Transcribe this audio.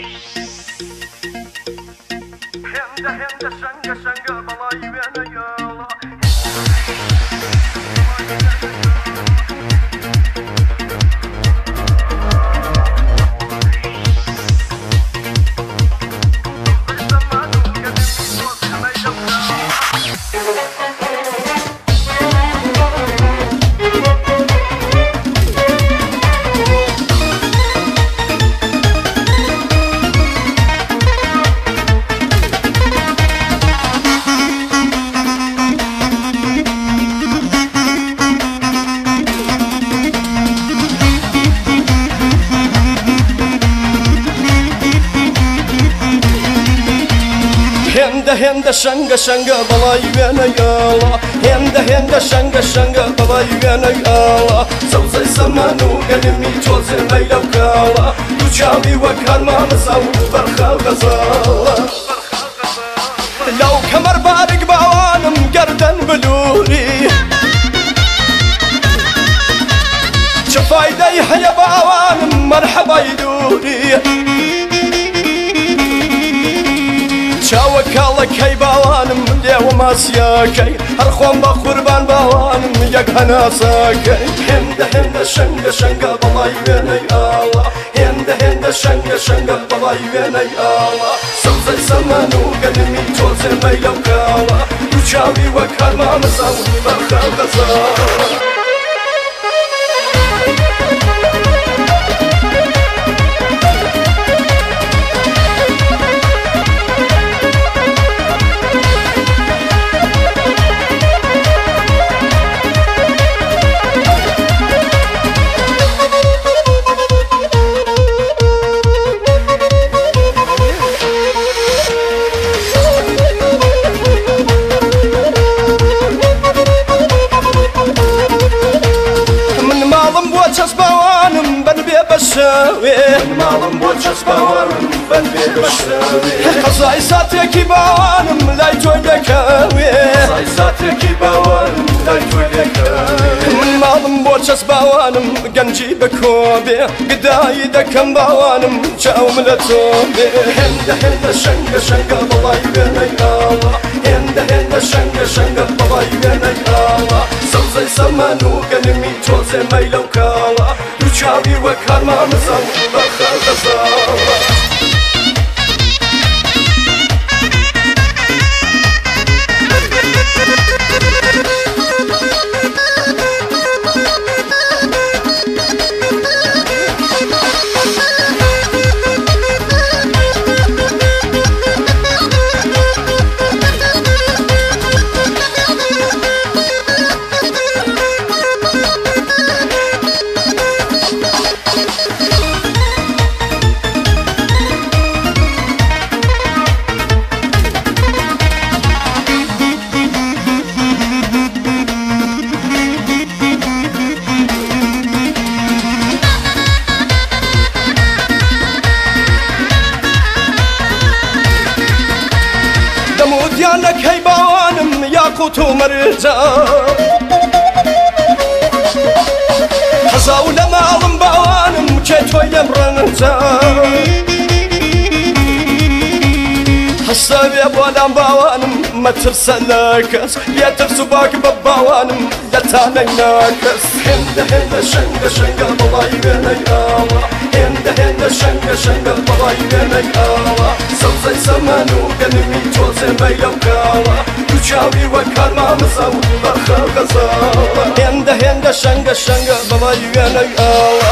هێندە هێندە شەنگە شەنگە بەڵی وێنە یاڵە Thank you. هێندە شەنگە شەنگە بەڵی وێنەگەڵە هێندە هێندە شەنگە شەنگە بەڵی وێنەگەڵە سەوزەی سەمان و گەلمی چۆزێ مەیلەکەڵە دوچاوی وەکانمانەسا و بەرخاو گەزاڵە لەو کەمەر بارێک باوانم گەردەن بلووری چ فایدەی هەیە باوانم مەرحەبای دووری چاوە کاڵەکەی باوانم لێوە ماسیاکەی هەرخۆم بە قوربان باوانم یەک هەناساکەی هێندە هێندە شەنگە شەنگە بەڵی وێنەی ئاڵە هێندە هێندە شەنگە شەنگە بەڵی وێنەی ئاڵە سەوزەی سەمان و گەنمی تۆزێمەی لەم کاڵە دوو چاوی وەک هەرمامەساونی بەخەڵ دەزار. بەشەوێ ماڵم بۆ چەس باوەڕم بەن بێ بەشەوێ قەزای ساتێکی باوانم لای تۆی دەکەوێ ساتێکی باوەرم لای تۆی دەکەوێ من ماڵم بۆ چەس باوانم گەنجی بەکۆبێ گدایی دەکەم باوانم چاوم لە تۆ بێ هێندە هێندە شەنگە شەنگە بەڵای وێنەی ئاوە هێندە هێندە شەنگە شەنگە بەڵای وێنەی ئاوە سەوزەی سەمان و گەنمی تۆزێ مەیلەو جانەک هەی باوانم یاکوت و مەرجە حەزا و لە ماڵم باوانم کێ تۆی لەم ڕەنجە حسابێ بۆدام باوانم مەترسە ناکەس یا ترس و باک بە باوانم لە تانەی ناکەس هێندە هێندە شەنگە شەنگە بەڵی وێنەی ئاوە شنگە شنگەل بەڵای وێنەی ئاوە سەوزەی سەمان و گەنمی تۆزێن بەیلەم کاوە دوچاوی وە کارمامزە و بەرخەڵ گەزاوە هێندە هێندە شنگە شنگە بەڵای وێنەی ئاوە